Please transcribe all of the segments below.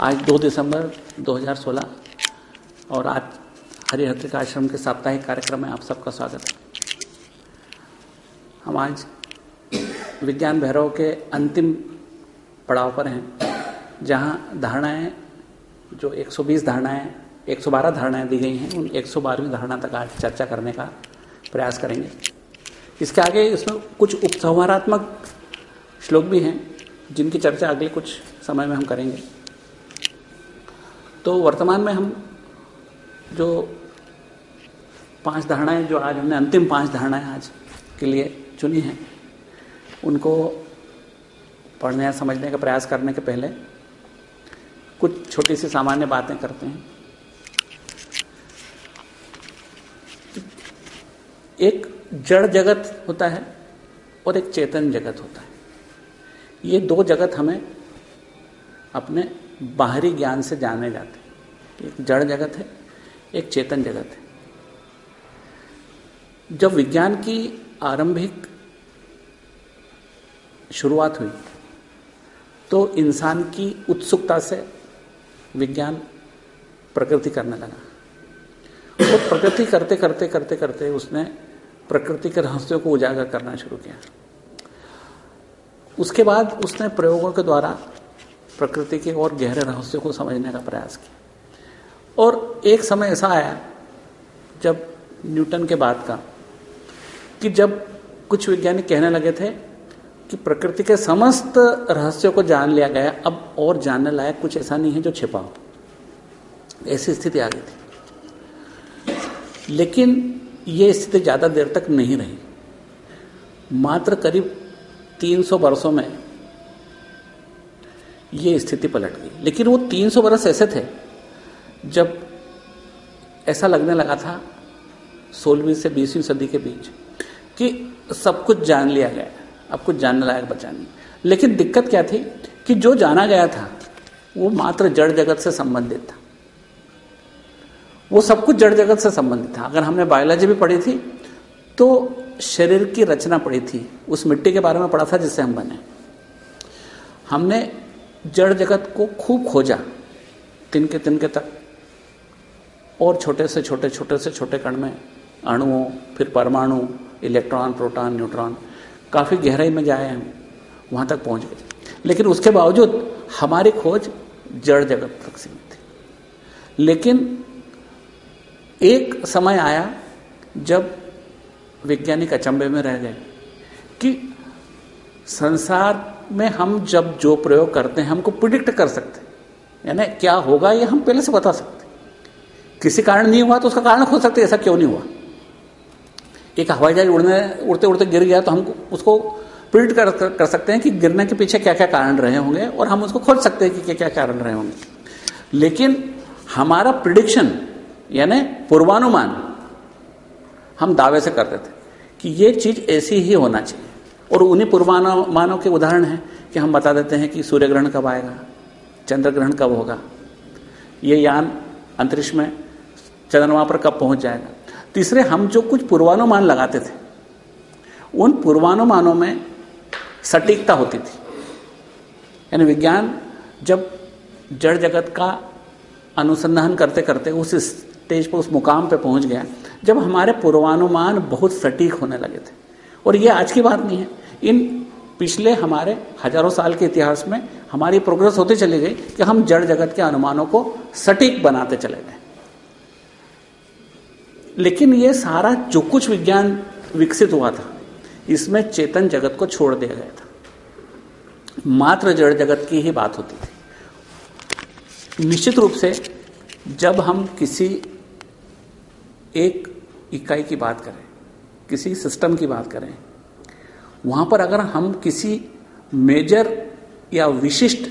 आज 2 दिसंबर 2016 और आज हरिहत्रिक आश्रम के साप्ताहिक कार्यक्रम में आप सबका स्वागत है। हम आज विज्ञान भैरव के अंतिम पड़ाव पर हैं, जहाँ धारणाएँ, जो 120 धारणाएँ 112 धारणाएँ दी गई हैं, उन 112वीं धारणा तक आज चर्चा करने का प्रयास करेंगे। इसके आगे इसमें कुछ उपसंहारात्मक श्लोक भी हैं, जिनकी चर्चा अगले कुछ समय में हम करेंगे। तो वर्तमान में हम जो पाँच धारणाएँ जो आज हमने, अंतिम पाँच धारणाएँ आज के लिए चुनी हैं, उनको पढ़ने या समझने का प्रयास करने के पहले कुछ छोटी सी सामान्य बातें करते हैं। एक जड़ जगत होता है और एक चेतन जगत होता है। ये दो जगत हमें अपने बाहरी ज्ञान से जाने जाते एक जड़ जगत है, एक चेतन जगत है। जब विज्ञान की आरंभिक शुरुआत हुई तो इंसान की उत्सुकता से विज्ञान प्रकृति करने लगा। और प्रकृति करते करते करते करते उसने प्रकृति के रहस्यों को उजागर करना शुरू किया। उसके बाद उसने प्रयोगों के द्वारा प्रकृति के और गहरे रहस्यों को समझने का प्रयास किया। और एक समय ऐसा आया, जब न्यूटन के बाद का, कि जब कुछ वैज्ञानिक कहने लगे थे कि प्रकृति के समस्त रहस्यों को जान लिया गया, अब और जानने लायक कुछ ऐसा नहीं है जो छिपा हो। ऐसी स्थिति आ गई थी। लेकिन ये स्थिति ज़्यादा देर तक नहीं रही। मात्र करीब 300 वर्षों में ये स्थिति पलट गई। लेकिन वो 300 वर्ष ऐसे थे, जब ऐसा लगने लगा था सोलहवीं से बीसवीं सदी के बीच कि सब कुछ जान लिया गया अब कुछ जानने लायक बचा नहीं। लेकिन दिक्कत क्या थी कि जो जाना गया था, वो मात्र जड़ जगत से संबंधित था। वो सब कुछ जड़ जगत से संबंधित था। अगर हमने बायोलॉजी भी पढ़ी थी तो शरीर की रचना पढ़ी थी। उस मिट्टी के बारे में पढ़ा था जिससे हम बने। हमने जड़ जगत को खूब खोजा, तिनके तिनके तक। और छोटे से छोटे छोटे से छोटे कण में अणुओं, फिर परमाणु, इलेक्ट्रॉन, प्रोटॉन, न्यूट्रॉन, काफ़ी गहराई में जाए हम, वहाँ तक पहुँच गए। लेकिन उसके बावजूद हमारी खोज जड़ जगत तक सीमित थी। लेकिन एक समय आया जब वैज्ञानिक अचंभे में रह गए कि संसार में हम जब जो प्रयोग करते हैं हमको प्रिडिक्ट कर सकते हैं। यानी क्या होगा ये हम पहले से बता सकते किसी कारण नहीं हुआ तो उसका कारण हो सकते ऐसा क्यों नहीं हुआ? एक हवाई जहाज़ उड़ने उड़ते उड़ते गिर गया तो हम उसको प्रिडिक्ट कर, कर, कर सकते हैं कि गिरने के पीछे क्या क्या कारण रहे होंगे और हम उसको खोज सकते हैं कि क्या क्या कारण रहे होंगे। लेकिन हमारा प्रिडिक्शन यानी पूर्वानुमान हम दावे से करते थे कि ये चीज़ ऐसी ही होना चाहिए। और उन्हीं पूर्वानुमानों के उदाहरण हैं कि हम बता देते हैं कि सूर्य ग्रहण कब आएगा, चंद्र ग्रहण कब होगा। ये यान अंतरिक्ष में चंद्रमा पर कब पहुँच जाएगा। तीसरे, हम जो कुछ पूर्वानुमान लगाते थे, उन पूर्वानुमानों में सटीकता होती थी। यानी विज्ञान जब जड़ जगत का अनुसंधान करते करते उस स्टेज पर, उस मुकाम पर पहुँच गया, जब हमारे पूर्वानुमान बहुत सटीक होने लगे थे। और ये आज की बात नहीं है। इन पिछले हमारे हज़ारों साल के इतिहास में हमारी प्रोग्रेस होती चली गई कि हम जड़ जगत के अनुमानों को सटीक बनाते चले गए। लेकिन ये सारा जो कुछ विज्ञान विकसित हुआ था, इसमें चेतन जगत को छोड़ दिया गया था। मात्र जड़ जगत की ही बात होती थी। निश्चित रूप से जब हम किसी एक इकाई की बात करें, किसी सिस्टम की बात करें वहाँ पर अगर हम किसी मेजर या विशिष्ट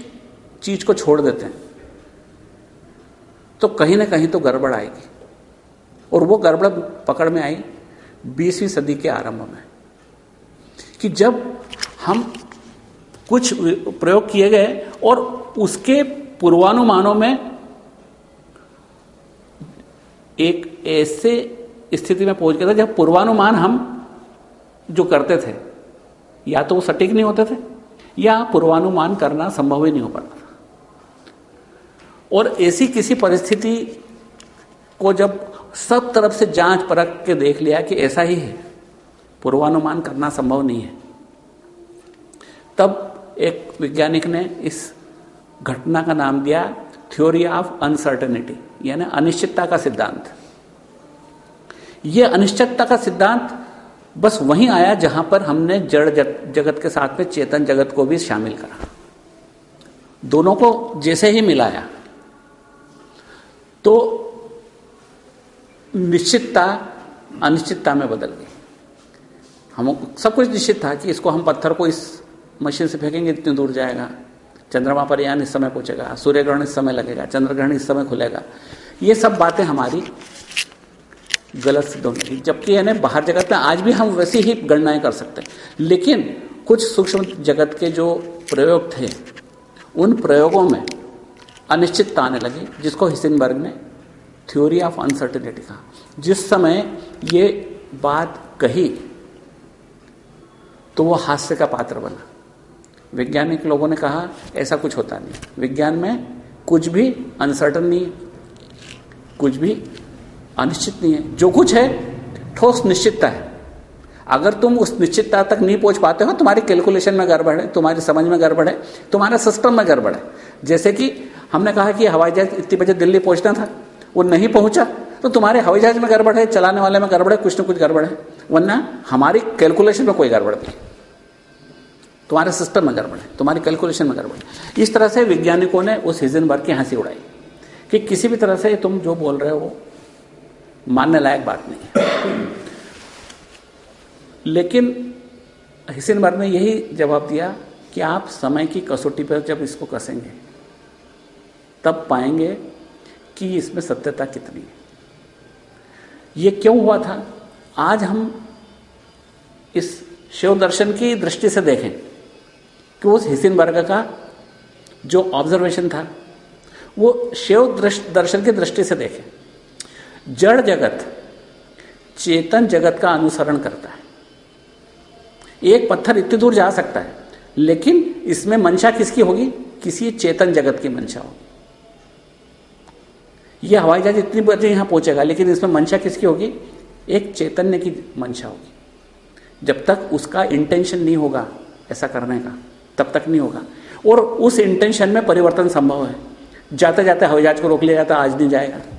चीज़ को छोड़ देते हैं तो कहीं ना कहीं तो गड़बड़ आएगी। और वो गड़बड़ पकड़ में आई बीसवीं सदी के आरंभ में, कि जब हम कुछ प्रयोग किए गए और उसके पूर्वानुमानों में एक ऐसे स्थिति में पहुँच गया था जब पूर्वानुमान हम जो करते थे या तो वो सटीक नहीं होते थे, या पूर्वानुमान करना संभव ही नहीं हो पाता था। और ऐसी किसी परिस्थिति को जब सब तरफ़ से जाँच परख के देख लिया कि ऐसा ही है, पूर्वानुमान करना संभव नहीं है, तब एक वैज्ञानिक ने इस घटना का नाम दिया थ्योरी ऑफ़ अनसर्टेनिटी, यानी अनिश्चितता का सिद्धांत। यह अनिश्चितता का सिद्धांत बस वहीं आया जहाँ पर हमने जड़ जगत के साथ में चेतन जगत को भी शामिल करा। दोनों को जैसे ही मिलाया तो निश्चितता, अनिश्चितता में बदल गई। हम, सब कुछ निश्चित था कि इसको हम पत्थर को इस मशीन से फेंकेंगे, इतनी दूर जाएगा। चंद्रमा पर यान इस समय पहुंचेगा, सूर्य ग्रहण इस समय लगेगा, चंद्र ग्रहण इस समय खुलेगा। ये सब बातें हमारी गलत सिद्ध होने की। जबकि यानी बाहर जगत में आज भी हम वैसी ही गणनाएँ कर सकते हैं। लेकिन कुछ सूक्ष्म जगत के जो प्रयोग थे, उन प्रयोगों में अनिश्चितता आने लगी, जिसको हिसिनबर्ग ने थ्योरी ऑफ़ अनसर्टिनिटी कहा। जिस समय ये बात कही तो वो हास्य का पात्र बना। वैज्ञानिक लोगों ने कहा, ऐसा कुछ होता नहीं। विज्ञान में कुछ भी अनसर्टन नहीं कुछ भी अनिश्चित नहीं है। जो कुछ है, ठोस निश्चितता है। अगर तुम उस निश्चितता तक नहीं पहुँच पाते हो, तुम्हारी कैलकुलेशन में गड़बड़ है, तुम्हारी समझ में गड़बड़ है, तुम्हारे सिस्टम में गड़बड़ है। जैसे कि हमने कहा कि हवाई जहाज़ इतनी बजे दिल्ली पहुँचना था, वो नहीं पहुँचा तो तुम्हारे हवाई जहाज़ में गड़बड़ है, चलाने वाले में गड़बड़ है, कुछ ना कुछ गड़बड़ है। वरना हमारी कैलकुलेशन में कोई गड़बड़ नहीं। तुम्हारे सिस्टम में गड़बड़ है, तुम्हारी कैलकुलेशन में गड़बड़ है। इस तरह से वैज्ञानिकों ने उस हिजनबर्ग की हँसी उड़ाई कि किसी भी तरह से तुम जो बोल रहे हो मानने लायक बात नहीं लेकिन हिसेन हिसिनबर्ग ने यही जवाब दिया कि आप समय की कसौटी पर जब इसको कसेंगे, तब पाएँगे कि इसमें सत्यता कितनी है। ये क्यों हुआ था? आज हम इस शिव दर्शन की दृष्टि से देखें कि उस हिसिनबर्ग का जो ऑब्जर्वेशन था, वो शिव दर्शन की दृष्टि से देखें। जड़ जगत, चेतन जगत का अनुसरण करता है। एक पत्थर इतनी दूर जा सकता है, लेकिन इसमें मंशा किसकी होगी? किसी चेतन जगत की मंशा होगी। यह हवाई जहाज़ इतनी बजे यहाँ पहुंचेगा, लेकिन इसमें मंशा किसकी होगी? एक चैतन्य की मंशा होगी। जब तक उसका इंटेंशन नहीं होगा ऐसा करने का, तब तक नहीं होगा। और उस इंटेंशन में परिवर्तन संभव है। जाते जाते हवाई जहाज़ को रोक लिया जाता, आज नहीं जाएगा।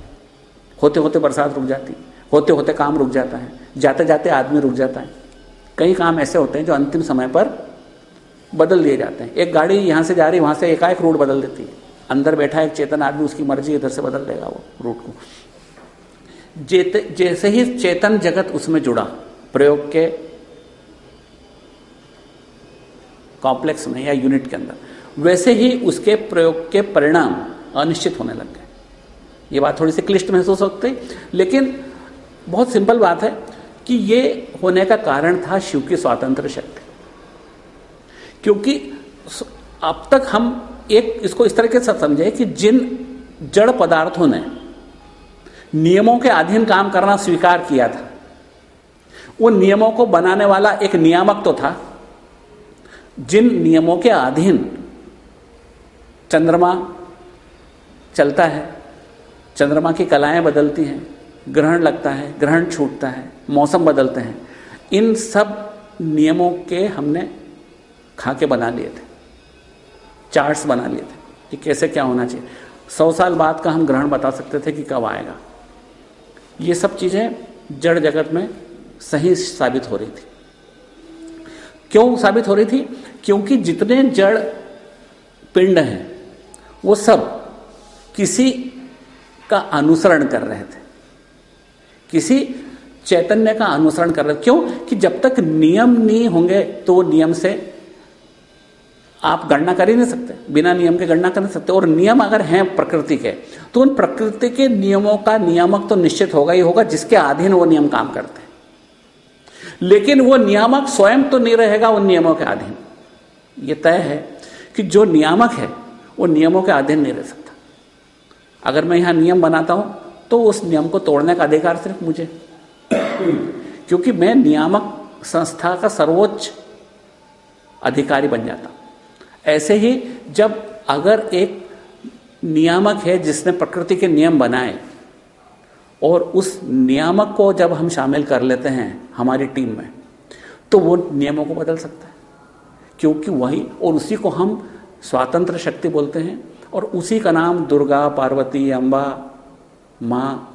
होते होते बरसात रुक जाती होते होते काम रुक जाता है जाते जाते आदमी रुक जाता है। कई काम ऐसे होते हैं जो अंतिम समय पर बदल दिए जाते हैं। एक गाड़ी यहाँ से जा रही, वहाँ से एकाएक रूट बदल देती है। अंदर बैठा एक चेतन आदमी, उसकी मर्ज़ी इधर से बदल देगा वो रूट को। जैसे ही चेतन जगत उसमें जुड़ा, प्रयोग के कॉम्प्लेक्स में या यूनिट के अंदर, वैसे ही उसके प्रयोग के परिणाम अनिश्चित होने लग गए। ये बात थोड़ी सी क्लिष्ट महसूस होती। लेकिन बहुत सिंपल बात है कि ये होने का कारण था शिव की स्वातंत्र शक्ति। क्योंकि अब तक हम एक, इसको इस तरीके से समझे कि जिन जड़ पदार्थों ने नियमों के अधीन काम करना स्वीकार किया था, उन नियमों को बनाने वाला एक नियामक तो था। जिन नियमों के अधीन चंद्रमा चलता है चंद्रमा की कलाएँ बदलती हैं, ग्रहण लगता है, ग्रहण छूटता है, मौसम बदलते हैं। इन सब नियमों के हमने खाके बना लिए थे चार्ट्स बना लिए थे कि कैसे क्या होना चाहिए। सौ साल बाद का हम ग्रहण बता सकते थे कि कब आएगा। ये सब चीज़ें जड़ जगत में सही साबित हो रही थी। क्यों साबित हो रही थी? क्योंकि जितने जड़ पिंड हैं, वो सब किसी का अनुसरण कर रहे थे। किसी चैतन्य का अनुसरण कर रहे क्यों? कि जब तक नियम नहीं होंगे तो नियम से आप गणना कर ही नहीं सकते। बिना नियम के गणना कर नहीं सकते। और नियम अगर हैं प्रकृति के तो उन प्रकृति के नियमों का नियामक तो निश्चित होगा ही होगा, जिसके अधीन वो नियम काम करते हैं। लेकिन वो नियामक स्वयं तो नहीं रहेगा उन नियमों के अधीन। ये तय है कि जो नियामक है, वो नियमों के अधीन नहीं रह सकता। अगर मैं यहाँ नियम बनाता हूँ तो उस नियम को तोड़ने का अधिकार सिर्फ़ मुझे। क्योंकि मैं नियामक संस्था का सर्वोच्च अधिकारी बन जाता ऐसे ही जब अगर एक नियामक है जिसने प्रकृति के नियम बनाए, और उस नियामक को जब हम शामिल कर लेते हैं हमारी टीम में तो वो नियमों को बदल सकता है। क्योंकि वही, और उसी को हम स्वातंत्र शक्ति बोलते हैं। और उसी का नाम दुर्गा, पार्वती अम्बा माँ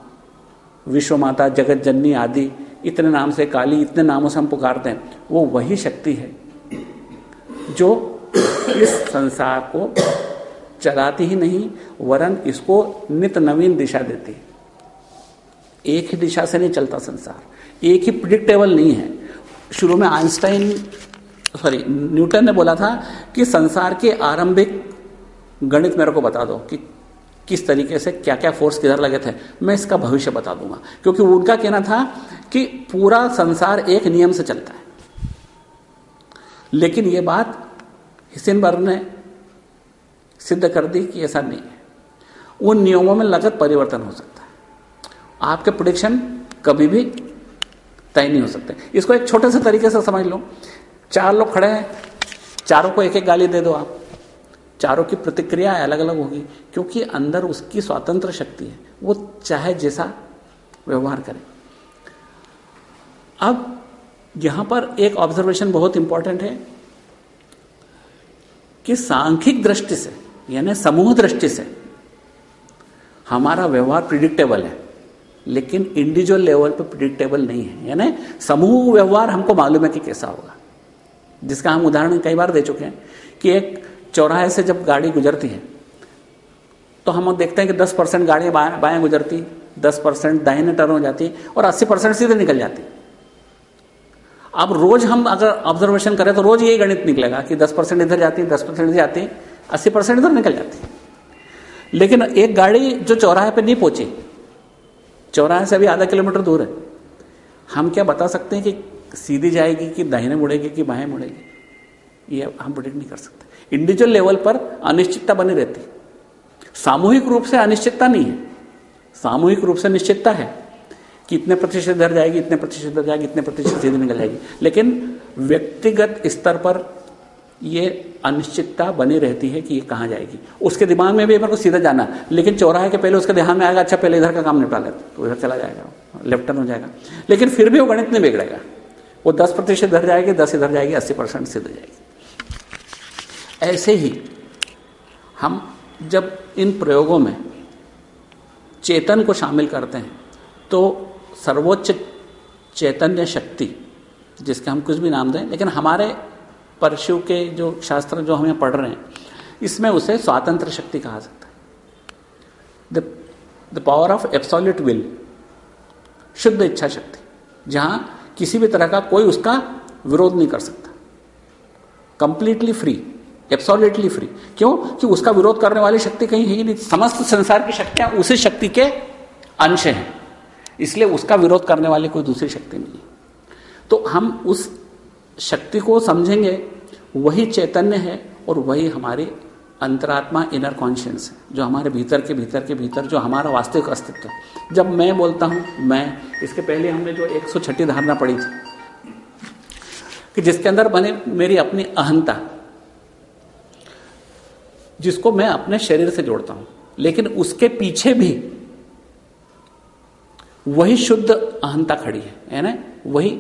विश्व माता जगत जननी आदि इतने नाम से काली, इतने नामों से हम पुकारते हैं। वो वही शक्ति है जो इस संसार को चलाती ही नहीं, वरन इसको नित नवीन दिशा देती है। एक ही दिशा से नहीं चलता संसार। एक ही प्रिडिक्टेबल नहीं है। शुरू में आइंस्टाइन सॉरी न्यूटन ने बोला था कि संसार के आरंभिक गणित मेरे को बता दो कि किस तरीके से क्या क्या फोर्स किधर लगे थे। मैं इसका भविष्य बता दूँगा। क्योंकि उनका कहना था कि पूरा संसार एक नियम से चलता है। लेकिन यह बात हिसिनबर्ग ने सिद्ध कर दी कि ऐसा नहीं है। उन नियमों में लगत परिवर्तन हो सकता है। आपके प्रोडिक्शन कभी भी तय नहीं हो सकते। इसको एक छोटे से तरीके से समझ लो। चार लोग खड़े हैं, चारों को एक एक गाली दे दो आप। चारों की प्रतिक्रिया अलग अलग होगी, क्योंकि अंदर उसकी स्वतंत्र शक्ति है। वो चाहे जैसा व्यवहार करे। अब यहाँ पर एक ऑब्जर्वेशन बहुत इंपॉर्टेंट है कि सांख्यिक दृष्टि से, यानी समूह दृष्टि से, हमारा व्यवहार प्रिडिक्टेबल है, लेकिन इंडिविजुअल लेवल पर प्रिडिक्टेबल नहीं है। यानी समूह व्यवहार हमको मालूम है कि कैसा होगा। जिसका हम उदाहरण कई बार दे चुके हैं कि एक चौराहे से जब गाड़ी गुजरती है तो हम देखते हैं कि 10 परसेंट गाड़ियाँ बाएँ बाएँ गुजरती 10 परसेंट दाहिने टर्न हो जाती और 80 परसेंट सीधे निकल जाती। अब रोज हम अगर ऑब्जर्वेशन करें तो रोज यही गणित निकलेगा कि 10 परसेंट इधर जाती है दस परसेंट इधर जाती है अस्सी परसेंट इधर निकल जाती। लेकिन एक गाड़ी जो चौराहे पर नहीं पहुँची, चौराहे से अभी आधा किलोमीटर दूर है, हम क्या बता सकते हैं कि सीधी जाएगी कि दाहिने मुड़ेगी कि बाएँ मुड़ेगी? ये हम प्रोडिक्ट नहीं कर सकते। इंडिविजुअल लेवल पर अनिश्चितता बनी रहती। सामूहिक रूप से अनिश्चितता नहीं है। सामूहिक रूप से निश्चितता है कि इतने प्रतिशत इधर जाएगी, इतने प्रतिशत इधर जाएगी, इतने प्रतिशत सीधे निकल जाएगी। लेकिन व्यक्तिगत स्तर पर ये अनिश्चितता बनी रहती है कि ये कहाँ जाएगी। उसके दिमाग में भी मेरे को सीधा जाना। लेकिन चौराहे के पहले उसके ध्यान में आएगा अच्छा पहले इधर का काम निपटा लेते तो इधर चला जाएगा, लेफ़्ट टर्न हो जाएगा। लेकिन फिर भी वो गणित नहीं बिगड़ेगा। वो दस प्रतिशत इधर जाएगी, दस इधर जाएगी, अस्सी परसेंट सीधे जाएगी। ऐसे ही हम जब इन प्रयोगों में चेतन को शामिल करते हैं तो सर्वोच्च चैतन्य शक्ति, जिसके हम कुछ भी नाम दें, लेकिन हमारे परशु के जो शास्त्र जो हमें पढ़ रहे हैं, इसमें उसे स्वातंत्र शक्ति कहा सकता है। The power of absolute will शुद्ध इच्छा शक्ति, जहाँ किसी भी तरह का कोई उसका विरोध नहीं कर सकता। कंप्लीटली फ्री एब्सोल्यूटली फ्री क्यों? कि उसका विरोध करने वाली शक्ति कहीं है ही नहीं। समस्त संसार की शक्तियाँ उसी शक्ति के अंश हैं। इसलिए उसका विरोध करने वाली कोई दूसरी शक्ति नहीं तो हम उस शक्ति को समझेंगे, वही चैतन्य है और वही हमारी अंतरात्मा इनर कॉन्शियंस है, जो हमारे भीतर के भीतर के भीतर, जो हमारा वास्तविक अस्तित्व है। जब मैं बोलता हूँ, मैं, इसके पहले हमने जो एक धारणा पढ़ी थी, कि जिसके अंदर बने मेरी अपनी अहंता जिसको मैं अपने शरीर से जोड़ता हूँ। लेकिन उसके पीछे भी वही शुद्ध अहंता खड़ी है है ना वही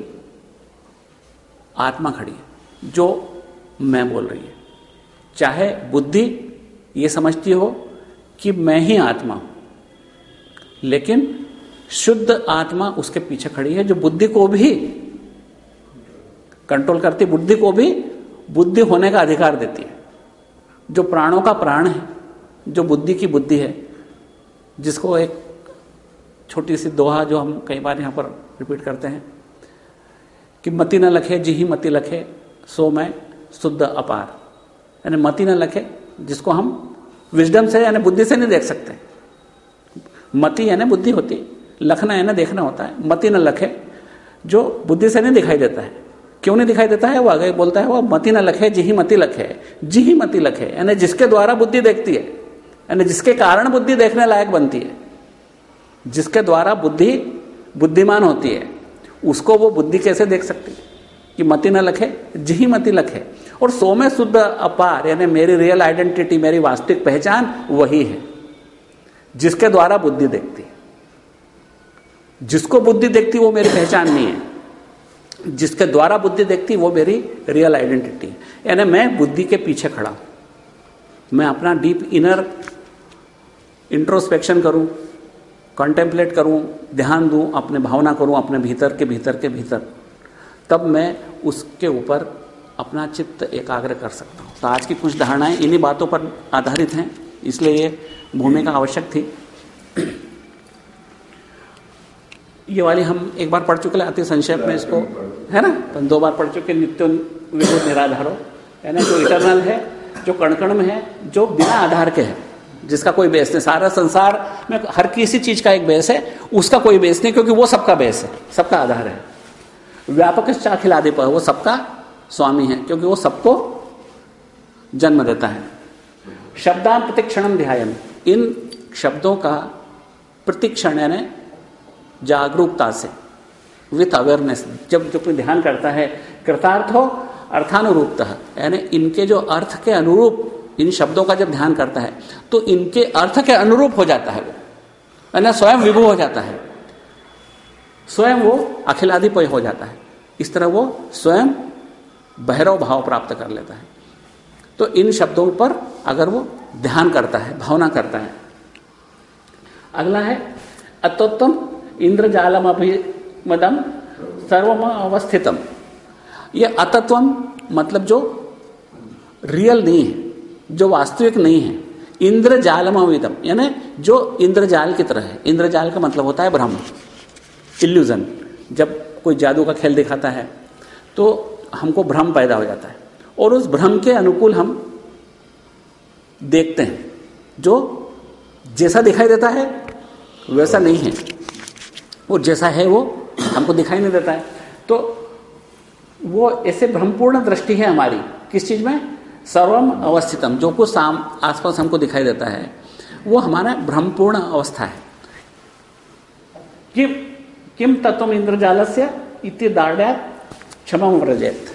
आत्मा खड़ी है, जो मैं बोल रही है। चाहे बुद्धि ये समझती हो कि मैं ही आत्मा हूँ, लेकिन शुद्ध आत्मा उसके पीछे खड़ी है, जो बुद्धि को भी कंट्रोल करती बुद्धि को भी, बुद्धि होने का अधिकार देती है। जो प्राणों का प्राण है, जो बुद्धि की बुद्धि है, जिसको एक छोटी सी दोहा जो हम कई बार यहाँ पर रिपीट करते हैं, कि मति न लखे जी ही मति लखे, सो मैं शुद्ध अपार। यानी मति न लखे, जिसको हम विजडम से यानी बुद्धि से नहीं देख सकते। मति यानी बुद्धि होती, लखना यानी देखना होता है, मति न लखे, जो बुद्धि से नहीं दिखाई देता है। क्यों नहीं दिखाई देता है? वो आगे बोलता है, वो मति न लखे जी ही मति लखे जी ही मति लखे। यानी जिसके द्वारा बुद्धि देखती है, यानी जिसके कारण बुद्धि देखने लायक बनती है, जिसके द्वारा बुद्धि बुद्धिमान होती है, उसको वो बुद्धि कैसे देख सकती है? कि मति न लखे जी मति लखे। और सो में शुद्ध अपार, यानी मेरी रियल आइडेंटिटी मेरी वास्तविक पहचान वही है, जिसके द्वारा बुद्धि देखती है। जिसको बुद्धि देखती वो मेरी पहचान नहीं है। जिसके द्वारा बुद्धि देखती, वो मेरी रियल आइडेंटिटी यानी मैं बुद्धि के पीछे खड़ा हूँ। मैं अपना डीप इनर इंट्रोस्पेक्शन करूँ कंटेम्पलेट करूँ, ध्यान दूँ, अपने भावना करूँ, अपने भीतर के भीतर के, भीतर। तब मैं उसके ऊपर अपना चित्त एकाग्र कर सकता हूँ। तो आज की कुछ धारणाएँ इन्हीं बातों पर आधारित हैं, इसलिए ये भूमिका आवश्यक थी। ये वाली हम एक बार पढ़ चुके अति संक्षेप में इसको, है ना? तो दो बार पढ़ चुके नित्य विभुत निराधारो, है ना? जो इटरनल है, जो कणकण में है, जो बिना आधार के है, जिसका कोई बेस नहीं। सारा संसार में हर किसी चीज़ का एक बेस है, उसका कोई बेस नहीं, क्योंकि वो सबका बेस है, सबका आधार है। व्यापक चाखिलादि पर वो सबका स्वामी है, क्योंकि वो सबको जन्म देता है। शब्दान प्रतिक्षणम ध्यान इन शब्दों का प्रतिक्षण यानी जागरूकता से विथ अवेयरनेस जब जो कोई ध्यान करता है, कृतार्थ हो, अर्थानुरूपता, यानी इनके जो अर्थ के अनुरूप, इन शब्दों का जब ध्यान करता है तो इनके अर्थ के अनुरूप हो जाता है वो। यानी स्वयं विभु हो जाता है। स्वयं वो अखिलाधिपय हो जाता है। इस तरह वो स्वयं भैरव भाव प्राप्त कर लेता है। तो इन शब्दों पर अगर वो ध्यान करता है, भावना करता है। अगला है, अतोत्तम इंद्रजालम अभिमदम सर्वम अवस्थितम ये अतत्वम मतलब जो रियल नहीं है, जो वास्तविक नहीं है इंद्रजालम अविदम यानी जो इंद्रजाल की तरह है। इंद्रजाल का मतलब होता है ब्रह्म इल्यूजन जब कोई जादू का खेल दिखाता है तो हमको भ्रम पैदा हो जाता है। और उस भ्रम के अनुकूल हम देखते हैं। जो जैसा दिखाई देता है, वैसा नहीं है। वो जैसा है वो हमको दिखाई नहीं देता है। तो वो ऐसे भ्रमपूर्ण दृष्टि है हमारी। किस चीज़ में? सर्वम अवस्थितम, जो कुछ साम, आसपास हमको दिखाई देता है, वो हमारा भ्रमपूर्ण अवस्था है। कि किम तत्व इंद्रजाल से इति दाढ़ क्षमा व्रजेत।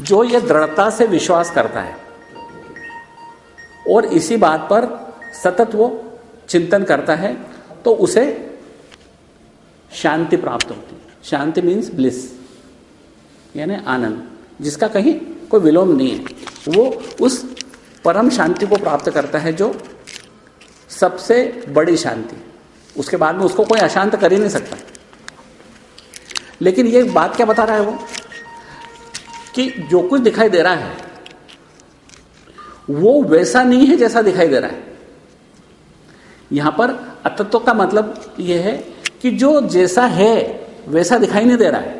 जो ये दृढ़ता से विश्वास करता है, और इसी बात पर सतत वो चिंतन करता है तो उसे शांति प्राप्त होती है। शांति मीन्स ब्लिस यानी आनंद, जिसका कहीं कोई विलोम नहीं है। वो उस परम शांति को प्राप्त करता है जो सबसे बड़ी शांति उसके बाद में उसको कोई अशांत कर ही नहीं सकता। लेकिन ये बात क्या बता रहा है वो? कि जो कुछ दिखाई दे रहा है, वो वैसा नहीं है जैसा दिखाई दे रहा है। यहाँ पर अतत्व का मतलब यह है कि जो जैसा है वैसा दिखाई नहीं दे रहा है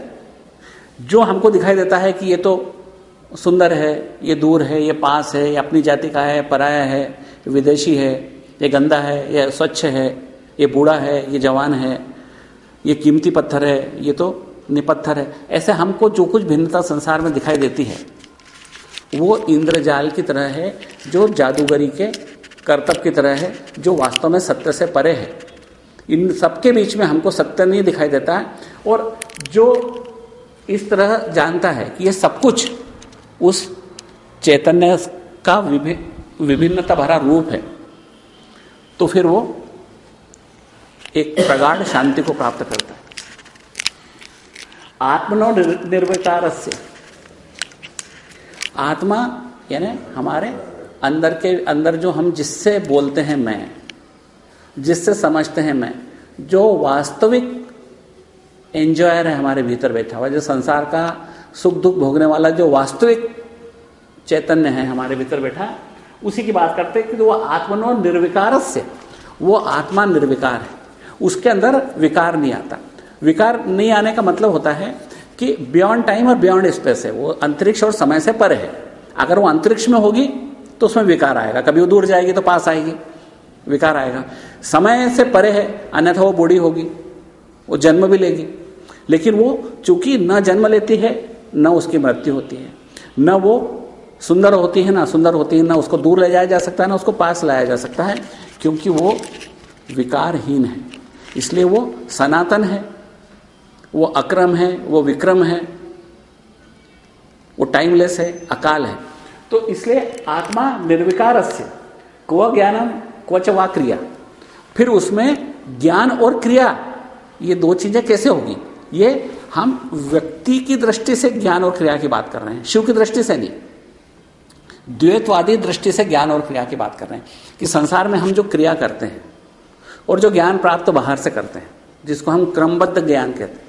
जो हमको दिखाई देता है कि ये तो सुंदर है ये दूर है ये पास है ये अपनी जाति का है पराया है विदेशी है ये गंदा है ये स्वच्छ है ये बूढ़ा है ये जवान है ये कीमती पत्थर है ये तो निपत्थर है ऐसे हमको जो कुछ भिन्नता संसार में दिखाई देती है वो इंद्रजाल की तरह है जो जादूगरी के कर्तव्य की तरह है जो वास्तव में सत्य से परे है इन सबके बीच में हमको सत्य नहीं दिखाई देता है और जो इस तरह जानता है कि ये सब कुछ उस चैतन्य का विभिन्नता भरा रूप है तो फिर वो एक प्रगाढ़ शांति को प्राप्त करता है। आत्मनो निर्विकार से आत्मा यानी हमारे अंदर के, अंदर जो हम जिससे बोलते हैं मैं जिससे समझते हैं मैं, जो वास्तविक एंजॉयर है हमारे भीतर बैठा हुआ, जो संसार का सुख दुख भोगने वाला, जो वास्तविक चैतन्य है हमारे भीतर बैठा, उसी की बात करते हैं कि वो आत्मनो निर्विकार से वो आत्मा निर्विकार है। उसके अंदर विकार नहीं आता। विकार नहीं आने का मतलब होता है कि बियॉन्ड टाइम और बियॉन्ड स्पेस है। वो अंतरिक्ष और समय से परे है। अगर वो अंतरिक्ष में होगी तो उसमें विकार आएगा। कभी वो दूर जाएगी तो पास आएगी। विकार आएगा। समय से परे है, अन्यथा वो बूढ़ी होगी, वो जन्म भी लेगी। लेकिन वो चूँकि न जन्म लेती है, न उसकी मृत्यु होती है। न वो सुंदर होती है, ना सुंदर होती है, ना उसको दूर ले जाया जा सकता है, ना उसको पास लाया जा सकता है, क्योंकि वो विकारहीन है। इसलिए वो सनातन है, वो अक्रम है, वो विक्रम है, वो टाइमलेस है, अकाल है। तो इसलिए आत्मा निर्विकार से क्व ज्ञानम क्वच क्रिया फिर उसमें ज्ञान और क्रिया, ये दो चीज़ें कैसे होगी? ये हम व्यक्ति की दृष्टि से ज्ञान और क्रिया की बात कर रहे हैं। शिव की दृष्टि से नहीं। द्वैतवादी दृष्टि से ज्ञान और क्रिया की बात कर रहे हैं कि संसार में हम जो क्रिया करते हैं और जो ज्ञान प्राप्त तो बाहर से करते हैं, जिसको हम क्रमबद्ध ज्ञान कहते हैं।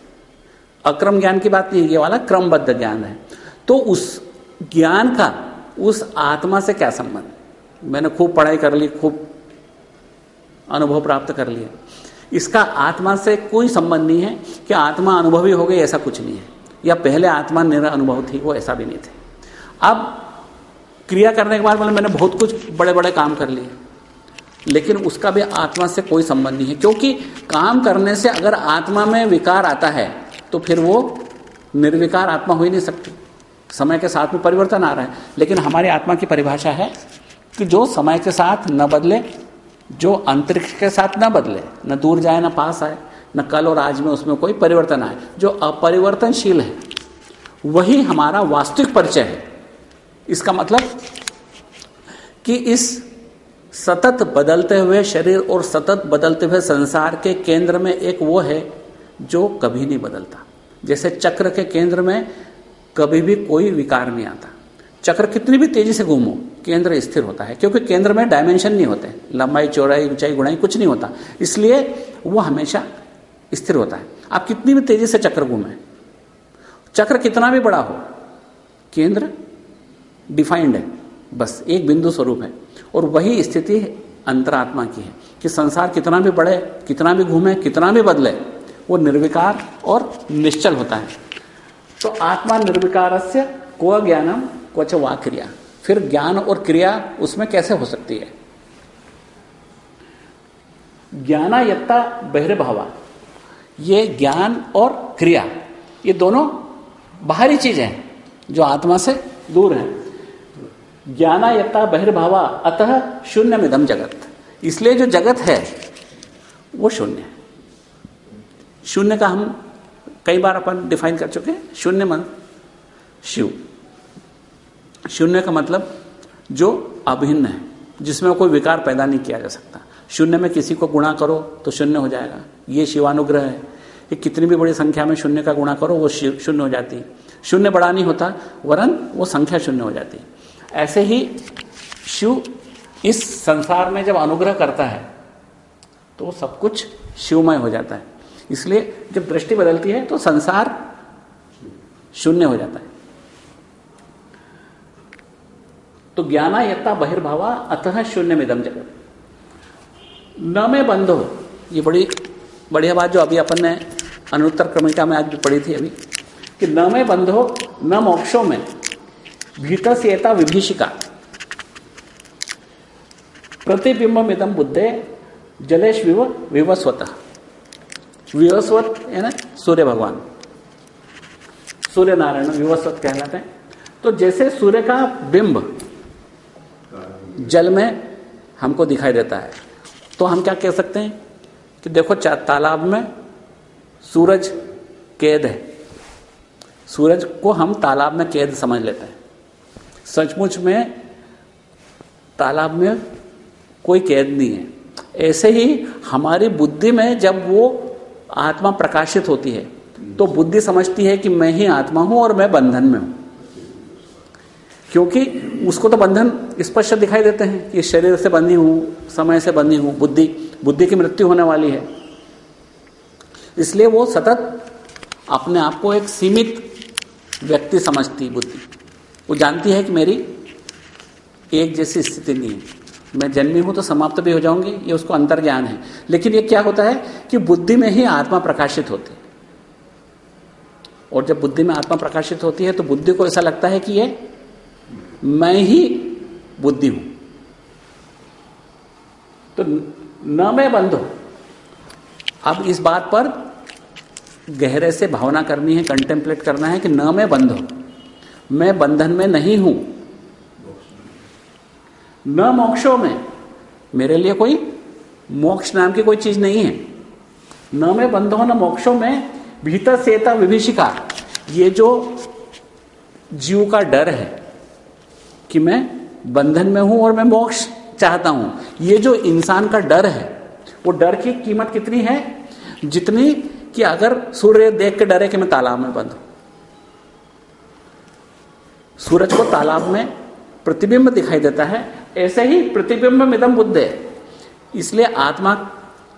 अक्रम ज्ञान की बात नहीं, ये वाला क्रमबद्ध ज्ञान है। तो उस ज्ञान का, उस आत्मा से क्या संबंध? मैंने खूब पढ़ाई कर ली, खूब अनुभव प्राप्त कर लिए। इसका आत्मा से कोई संबंध नहीं है कि आत्मा अनुभवी हो गई, ऐसा कुछ नहीं है। या पहले आत्मा निरा अनुभव थी, वो ऐसा भी नहीं थे। अब क्रिया करने के बाद मतलब मैंने बहुत कुछ बड़े बड़े काम कर लिए। लेकिन उसका भी आत्मा से कोई संबंध नहीं है। क्योंकि काम करने से अगर आत्मा में विकार आता है तो फिर वो निर्विकार आत्मा हो ही नहीं सकती। समय के साथ में परिवर्तन आ रहा है। लेकिन हमारी आत्मा की परिभाषा है कि जो समय के साथ न बदले जो अंतरिक्ष के साथ ना बदले, न दूर जाए, ना पास आए, न कल और आज में उसमें कोई परिवर्तन आए, जो अपरिवर्तनशील है, वही हमारा वास्तविक परिचय है। इसका मतलब कि इस सतत बदलते हुए शरीर और सतत बदलते हुए संसार के केंद्र में एक वो है जो कभी नहीं बदलता। जैसे चक्र के केंद्र में कभी भी कोई विकार नहीं आता। चक्र कितनी भी तेज़ी से घूमो, केंद्र स्थिर होता है, क्योंकि केंद्र में डायमेंशन नहीं होते, लंबाई, चौड़ाई, ऊंचाई, गुणाई कुछ नहीं होता, इसलिए वो हमेशा स्थिर होता है। आप कितनी भी तेज़ी से चक्र घूमे, चक्र कितना भी बड़ा हो, केंद्र डिफाइंड है, बस एक बिंदु स्वरूप है, और वही स्थिति अंतरात्मा की है, कि संसार कितना भी बढ़े, कितना भी घूमे, कितना भी बदले, वो निर्विकार और निश्चल होता है। तो आत्मा निर्विकार से को ज्ञानम क्वच वा क्रिया। फिर ज्ञान और क्रिया उसमें कैसे हो सकती है? ज्ञानायत्ता बहिर्भावा। ये ज्ञान और क्रिया, ये दोनों बाहरी चीज़ें हैं जो आत्मा से दूर हैं। ज्ञानायत्ता बहिर्भावा, अतः शून्य मिदम जगत। इसलिए जो जगत है, वो शून्य है। शून्य का हम कई बार अपन डिफाइन कर चुके हैं। शून्य मन, शिव। शून्य का मतलब जो अभिन्न है, जिसमें कोई विकार पैदा नहीं किया जा सकता। शून्य में किसी को गुणा करो तो शून्य हो जाएगा। ये शिवानुग्रह है। कि कितनी भी बड़ी संख्या में शून्य का गुणा करो, वो शून्य हो जाती। है शून्य बड़ा नहीं होता, वरन वो संख्या शून्य हो जाती। ऐसे ही शिव इस संसार में जब अनुग्रह करता है तो सब कुछ शिवमय हो जाता है। इसलिए जब दृष्टि बदलती है तो संसार शून्य हो जाता है। तो ज्ञाना यत्ता बहिर्भावा, अतः शून्य मिदम जगत। न में बंधो ये बड़ी, बढ़िया बात जो अभी अपन ने अनुत्तर क्रमिका में आज पढ़ी थी अभी, कि न में बंधो न मोक्षों में भीतर से विभीषिका। प्रतिबिंब मिदम बुद्धे जलेश विव विवस्वत। विवस्वत है ना सूर्य भगवान। सूर्य नारायण विवस्वत कहलाते हैं। तो जैसे सूर्य का बिंब जल में हमको दिखाई देता है। तो हम क्या कह सकते हैं कि देखो तालाब में सूरज कैद है। सूरज को हम तालाब में कैद समझ लेते हैं। सचमुच में तालाब में कोई कैद नहीं है। ऐसे ही हमारी बुद्धि में जब वो आत्मा प्रकाशित होती है तो बुद्धि समझती है कि मैं ही आत्मा हूँ और मैं बंधन में हूँ। क्योंकि उसको तो बंधन स्पष्ट दिखाई देते हैं कि शरीर से बंधी हूँ, समय से बंधी हूँ, बुद्धि बुद्धि की मृत्यु होने वाली है। इसलिए वो सतत अपने आप को एक सीमित व्यक्ति समझती बुद्धि। वो जानती है कि मेरी एक जैसी स्थिति नहीं है। मैं जन्मी हूँ तो समाप्त भी हो जाऊँगी, ये उसको अंतर ज्ञान है। लेकिन ये क्या होता है कि बुद्धि में ही आत्मा प्रकाशित होती है। और जब बुद्धि में आत्मा प्रकाशित होती है तो बुद्धि को ऐसा लगता है कि ये मैं ही बुद्धि हूँ। तो न मैं बंध अब इस बात पर गहरे से भावना करनी है कंटेम्पलेट करना है कि न मैं बंध मैं बंधन में नहीं हूँ। न मोक्षों में। मेरे लिए कोई मोक्ष नाम की कोई चीज़ नहीं है। न मैं बंध न मोक्षों में। भीतर सेता विभिषिका। ये जो जीव का डर है कि मैं बंधन में हूँ और मैं मोक्ष चाहता हूँ। ये जो इंसान का डर है, वो डर की कीमत कितनी है? जितनी कि अगर सूर्य देख के डरे कि मैं तालाब में बंद सूरज को तालाब में प्रतिबिंब दिखाई देता है। ऐसे ही प्रतिबिंब मिदम बुद्ध। है इसलिए आत्मा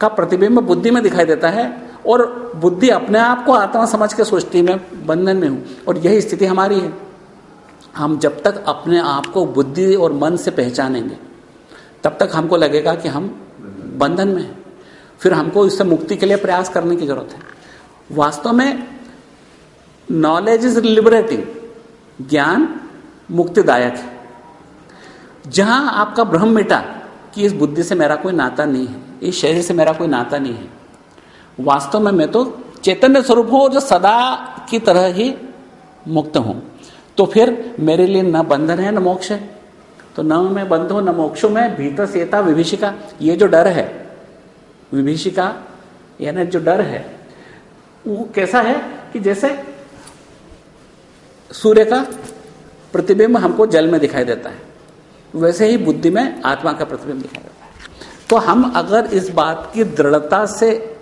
का प्रतिबिंब बुद्धि में दिखाई देता है और बुद्धि अपने आप को आत्मा समझ के सोचती है मैं, बंधन में हूँ। और यही स्थिति हमारी है। हम जब तक अपने आप को बुद्धि और मन से पहचानेंगे, तब तक हमको लगेगा कि हम बंधन में हैं। फिर हमको इससे मुक्ति के लिए प्रयास करने की ज़रूरत है। वास्तव में नॉलेज इज़ लिबरेटिंग ज्ञान मुक्तिदायक है। जहाँ आपका भ्रम मिटा कि इस बुद्धि से मेरा कोई नाता नहीं है, इस शरीर से मेरा कोई नाता नहीं है, वास्तव में मैं तो चैतन्य स्वरूप हूँ जो सदा की तरह ही मुक्त हूँ। तो फिर मेरे लिए न बंधन है, न मोक्ष है। तो न मैं बंध, न मोक्षो में, भीतर सेता विभीषिका। ये जो डर है, विभीषिका यानी जो डर है, वो कैसा है कि जैसे सूर्य का प्रतिबिंब हमको जल में दिखाई देता है, वैसे ही बुद्धि में आत्मा का प्रतिबिंब दिखाई देता है। तो हम अगर इस बात की दृढ़ता से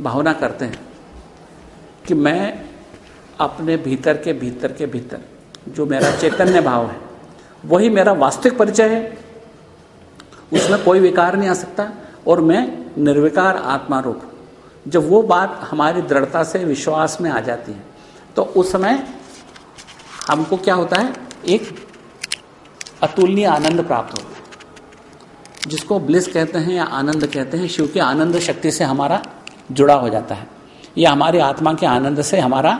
भावना करते हैं कि मैं अपने भीतर के भीतर के भीतर, जो मेरा चैतन्य भाव है, वही मेरा वास्तविक परिचय है। उसमें कोई विकार नहीं आ सकता और मैं निर्विकार आत्मा रूप जब वो बात हमारी दृढ़ता से, विश्वास में आ जाती है तो उस समय हमको क्या होता है? एक अतुलनीय आनंद प्राप्त होता है। जिसको ब्लिस कहते हैं या आनंद कहते हैं, शिव की आनंद शक्ति से हमारा जुड़ा हो जाता है। या हमारी आत्मा के आनंद से हमारा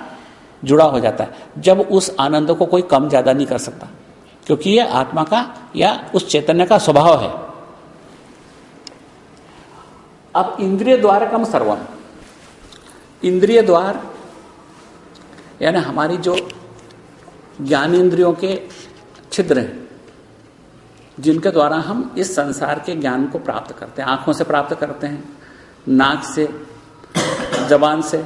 जुड़ा हो जाता है। जब उस आनंद को कोई कम ज़्यादा नहीं कर सकता, क्योंकि यह आत्मा का या उस चैतन्य का स्वभाव है। अब इंद्रिय द्वार कम सर्वम। इंद्रिय द्वार, यानी हमारी जो ज्ञान इंद्रियों के छिद्र हैं, जिनके द्वारा हम इस संसार के ज्ञान को प्राप्त करते हैं, आँखों से प्राप्त करते हैं, नाक से, जबान से,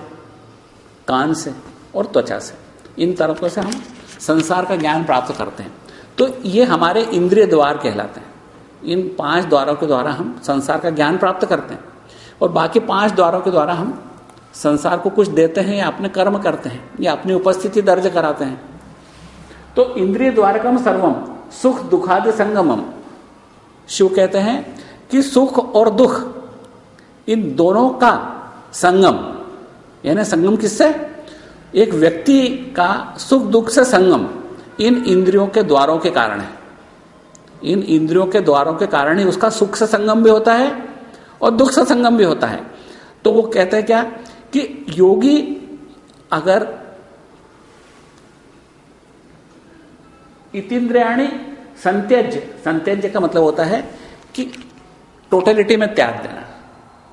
कान से और त्वचा से। इन तरफों से हम संसार का ज्ञान प्राप्त करते हैं। तो ये हमारे इंद्रिय द्वार कहलाते हैं। इन पाँच द्वारों के द्वारा हम संसार का ज्ञान प्राप्त करते हैं। और बाकी पाँच द्वारों के द्वारा हम संसार को कुछ देते हैं या अपने कर्म करते हैं, या अपनी उपस्थिति दर्ज कराते हैं। तो इंद्रिय द्वारकम सर्वम, सुख दुखादि संगमम। शिव कहते हैं कि सुख और दुख, इन दोनों का संगम, यानी संगम किससे? एक व्यक्ति का सुख दुख से संगम इन इंद्रियों के द्वारों के कारण है। इन इंद्रियों के द्वारों के कारण ही उसका सुख से संगम भी होता है और दुख से संगम भी होता है। तो वो कहते हैं क्या कि योगी अगर इतिद्रियाणी संत्यज संत्यज का मतलब होता है कि टोटलिटी में त्याग देना,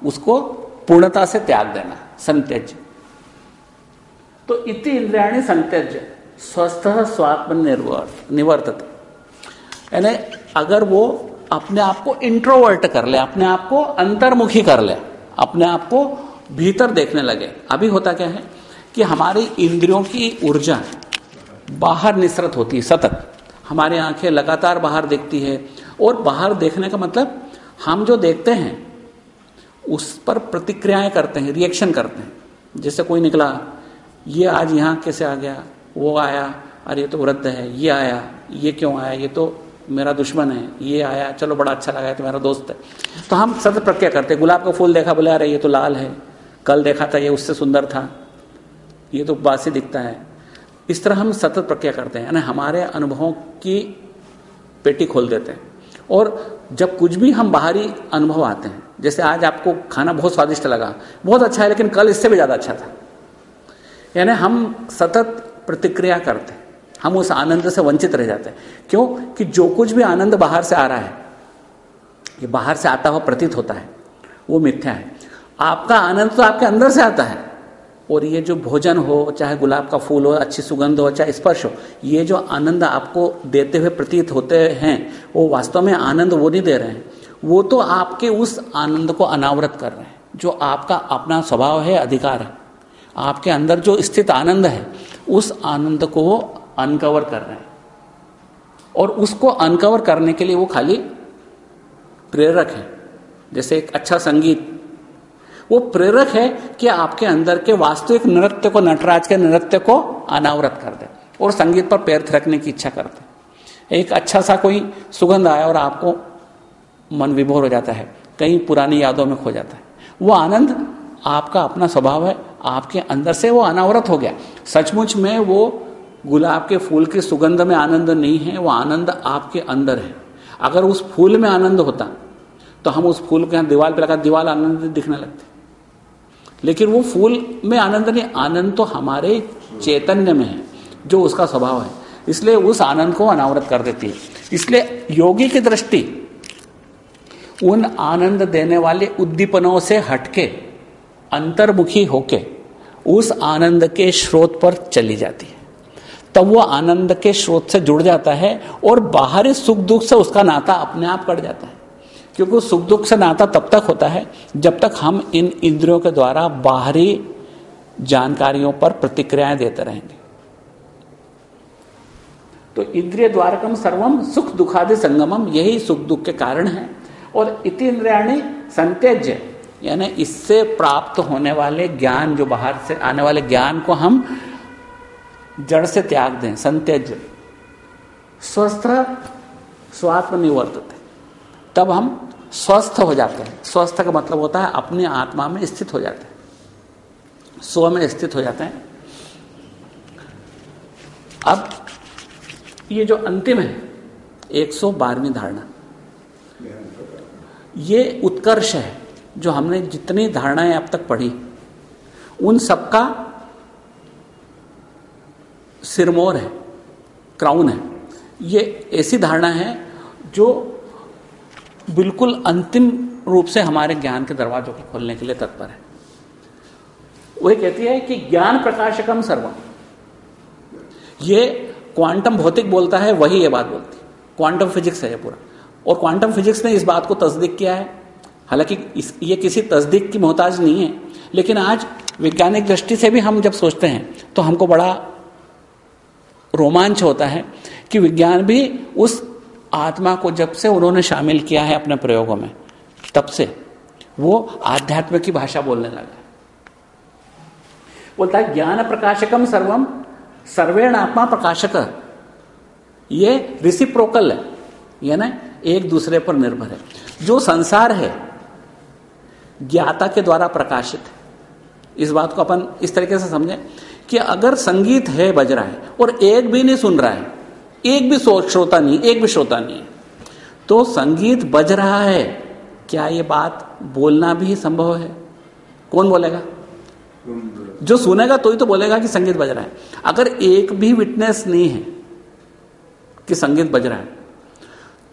उसको पूर्णता से त्याग देना, संत्यज्य। तो इति इंद्रियाणी संत्यज्य। स्वस्थ स्वात्म निर्वर्त निवर्तत। यानी अगर वो अपने आप को इंट्रोवर्ट कर ले, अपने आप को अंतर्मुखी कर ले, अपने आप को भीतर देखने लगे, अभी होता क्या है कि हमारी इंद्रियों की ऊर्जा बाहर निसरत होती है, सतत। हमारी आँखें लगातार बाहर देखती है, और बाहर देखने का मतलब हम जो देखते हैं, उस पर प्रतिक्रियाएँ करते हैं रिएक्शन करते हैं। जैसे कोई निकला ये आज यहाँ कैसे आ गया? वो आया, अरे ये तो वृद्ध है, ये आया, ये क्यों आया? ये तो मेरा दुश्मन है, ये आया, चलो बड़ा अच्छा लगा तो मेरा दोस्त है। तो हम सतत प्रक्रिया करते, गुलाब का फूल देखा, बोले, अरे ये तो लाल है, कल देखा था, ये उससे सुंदर था, ये तो बासी दिखता है। इस तरह हम सतत प्रक्रिया करते हैं, यानी हमारे अनुभवों की पेटी खोल देते हैं। और जब कुछ भी हम बाहरी अनुभव आते हैं, जैसे आज आपको खाना बहुत स्वादिष्ट लगा, बहुत अच्छा है, लेकिन कल इससे भी ज़्यादा अच्छा था। यानी हम सतत प्रतिक्रिया करते हैं। हम उस आनंद से वंचित रह जाते हैं। क्यों? कि जो कुछ भी आनंद बाहर से आ रहा है, ये बाहर से आता हुआ प्रतीत होता है। वो मिथ्या है। आपका आनंद तो आपके अंदर से आता है। और ये जो भोजन हो, चाहे गुलाब का फूल हो, अच्छी सुगंध हो, चाहे स्पर्श हो, ये जो आनंद आपको देते हुए प्रतीत होते हैं, वो वास्तव में आनंद वो नहीं दे रहे हैं। वो तो आपके उस आनंद को अनावृत कर रहे हैं, जो आपका अपना स्वभाव है, अधिकार है। आपके अंदर जो स्थित आनंद है, उस आनंद को वो अनकवर कर रहे हैं। और उसको अनकवर करने के लिए वो खाली प्रेरक है। जैसे एक अच्छा संगीत। वो प्रेरक है कि आपके अंदर के वास्तविक नृत्य को, नटराज के नृत्य को अनावरत कर दे और संगीत पर पैर थिरकने की इच्छा करते एक अच्छा सा कोई सुगंध आया और आपको मन विभोर हो जाता है, कहीं पुरानी यादों में खो जाता है। वो आनंद आपका अपना स्वभाव है आपके अंदर से वो अनावरत हो गया। सचमुच में वो गुलाब के फूल की सुगंध में आनंद नहीं है, वो आनंद आपके अंदर है। अगर उस फूल में आनंद होता तो हम उस फूल के दीवार पर लगा दीवार आनंद दिखने लगते। लेकिन वो फूल में आनंद नहीं, आनंद तो हमारे चैतन्य में है, जो उसका स्वभाव है। इसलिए उस आनंद को अनावरत कर देती है। इसलिए योगी की दृष्टि, उन आनंद देने वाले उद्दीपनों से हटके, अंतर्मुखी होके उस आनंद के स्रोत पर चली जाती है। तब वो आनंद के स्रोत से जुड़ जाता है और बाहरी सुख दुख से उसका नाता अपने आप कट जाता है। क्योंकि सुख दुख से नाता तब तक होता है जब तक हम इन इंद्रियों के द्वारा बाहरी जानकारियों पर प्रतिक्रियाएँ देते रहेंगे। तो इंद्रिय द्वारकम सर्वम सुख दुखादि संगमम यही सुख दुख के कारण है और इति इंद्रियाणी संत्यज्य। यानी इससे प्राप्त होने वाले ज्ञान जो बाहर से आने वाले ज्ञान को हम जड़ से त्याग दें, संत्यज। स्वस्थ स्वात्म निवर्तते तब हम स्वस्थ हो जाते हैं। स्वस्थ का मतलब होता है अपनी आत्मा में स्थित हो जाते हैं। स्व में स्थित हो जाते हैं। अब ये जो अंतिम है, एक सौ बारहवीं धारणा, ये उत्कर्ष है। जो हमने जितनी धारणाएँ अब तक पढ़ी, उन सबका सिरमोर है, क्राउन है। ये ऐसी धारणा है जो बिल्कुल अंतिम रूप से हमारे ज्ञान के दरवाजों को खोलने के लिए तत्पर है। वही कहती है कि ज्ञान प्रकाशकम सर्वम। ये क्वांटम भौतिक बोलता है, वही ये बात बोलती है। क्वांटम फिजिक्स है ये पूरा। और क्वांटम फिजिक्स ने इस बात को तस्दीक किया है हालाँकि ये किसी तस्दीक की मोहताज नहीं है, लेकिन आज वैज्ञानिक दृष्टि से भी हम जब सोचते हैं तो हमको बड़ा रोमांच होता है कि विज्ञान भी उस आत्मा को जब से उन्होंने शामिल किया है अपने प्रयोगों में, तब से वो आध्यात्म की भाषा बोलने लगा बोलता है, ज्ञान प्रकाशकम सर्वम, सर्वेण आत्मा प्रकाशक। ये रिसिप्रोकल है, यानी एक दूसरे पर निर्भर है। जो संसार है ज्ञाता के द्वारा प्रकाशित है। इस बात को अपन इस तरीके से समझें कि अगर संगीत है बज रहा है और एक भी नहीं सुन रहा है, एक भी श्रोता नहीं एक भी श्रोता नहीं तो संगीत बज रहा है। क्या ये बात बोलना भी संभव है? कौन बोलेगा? जो सुनेगा तो ही तो बोलेगा कि संगीत बज रहा है। अगर एक भी विटनेस नहीं है कि संगीत बज रहा है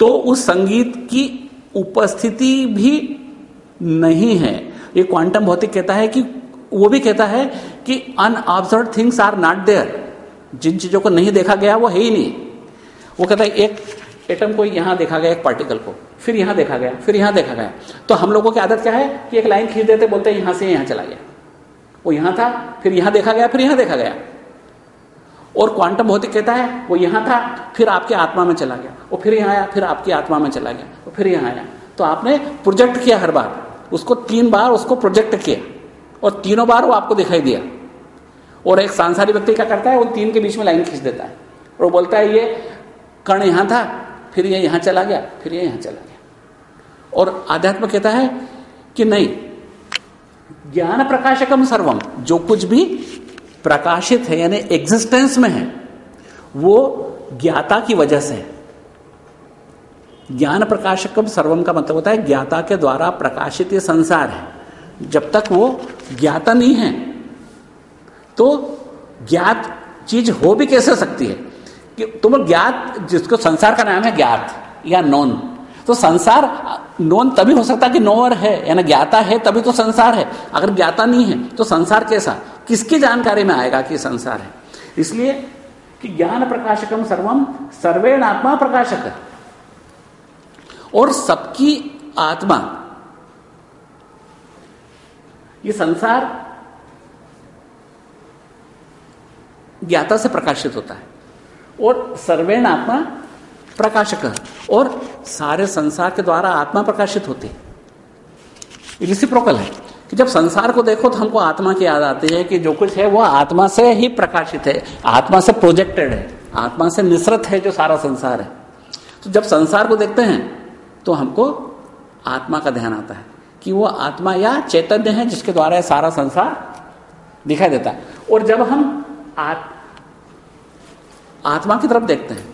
तो उस संगीत की उपस्थिति भी नहीं है। ये क्वांटम भौतिक कहता है कि वो भी कहता है कि unobserve things are not there जिन चीज़ों को नहीं देखा गया, वो है ही नहीं। वो कहता है, एक एटम को यहाँ देखा गया, एक पार्टिकल को, फिर यहाँ देखा गया, फिर यहाँ देखा गया। तो हम लोगों की आदत क्या है कि एक लाइन खींच देते, बोलते यहाँ से यहाँ चला गया। वो यहाँ था, फिर यहाँ देखा गया, फिर यहाँ देखा गया। और क्वांटम भौतिक कहता है, वो यहाँ था, फिर आपके आत्मा में चला गया। वो फिर यहाँ आया, फिर आपकी आत्मा में चला गया। वो फिर यहाँ आया। तो आपने प्रोजेक्ट किया हर बार। उसको तीन बार उसको प्रोजेक्ट किया। और तीनों बार वो आपको दिखाई दिया। और एक सांसारिक व्यक्ति क्या करता है वो तीन के बीच में लाइन खींच देता है। और वो बोलता है, ये कर्ण यहाँ था, फिर ये यहाँ चला गया, फिर ये यहाँ चला गया। और आध्यात्म कहता है कि नहीं, ज्ञान प्रकाशकम सर्वम, जो कुछ भी प्रकाशित है, यानी एग्जिस्टेंस में है, वो ज्ञाता की वजह से ज्ञान प्रकाशकम सर्वम का मतलब होता है ज्ञाता के द्वारा प्रकाशित ये संसार है। जब तक वो ज्ञाता नहीं है तो ज्ञात चीज़ हो भी कैसे सकती है? कि तुम ज्ञात, जिसको संसार का नाम है ज्ञात या नॉन तो संसार, नॉन तभी हो सकता कि नोअर है, यानी ज्ञाता है तभी तो संसार है। अगर ज्ञाता नहीं है तो संसार कैसा? किसकी जानकारी में आएगा कि संसार है? इसलिए कि ज्ञान प्रकाशकम सर्वम, सर्वेण आत्मा प्रकाशक। और सबकी आत्मा। ये संसार ज्ञाता से प्रकाशित होता है और सर्वेण आत्मा प्रकाशक और सारे संसार के द्वारा आत्मा प्रकाशित होती रिसिप्रोकल है कि जब संसार को देखो तो हमको आत्मा की याद आती है कि जो कुछ है वो आत्मा से ही प्रकाशित है, आत्मा से प्रोजेक्टेड है, आत्मा से निसरत है जो सारा संसार है। तो जब संसार को देखते हैं तो हमको आत्मा का ध्यान आता है कि वो आत्मा या चैतन्य है जिसके द्वारा सारा संसार दिखाई देता है। और जब हम आत, आत्मा की तरफ़ देखते हैं